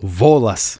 volas.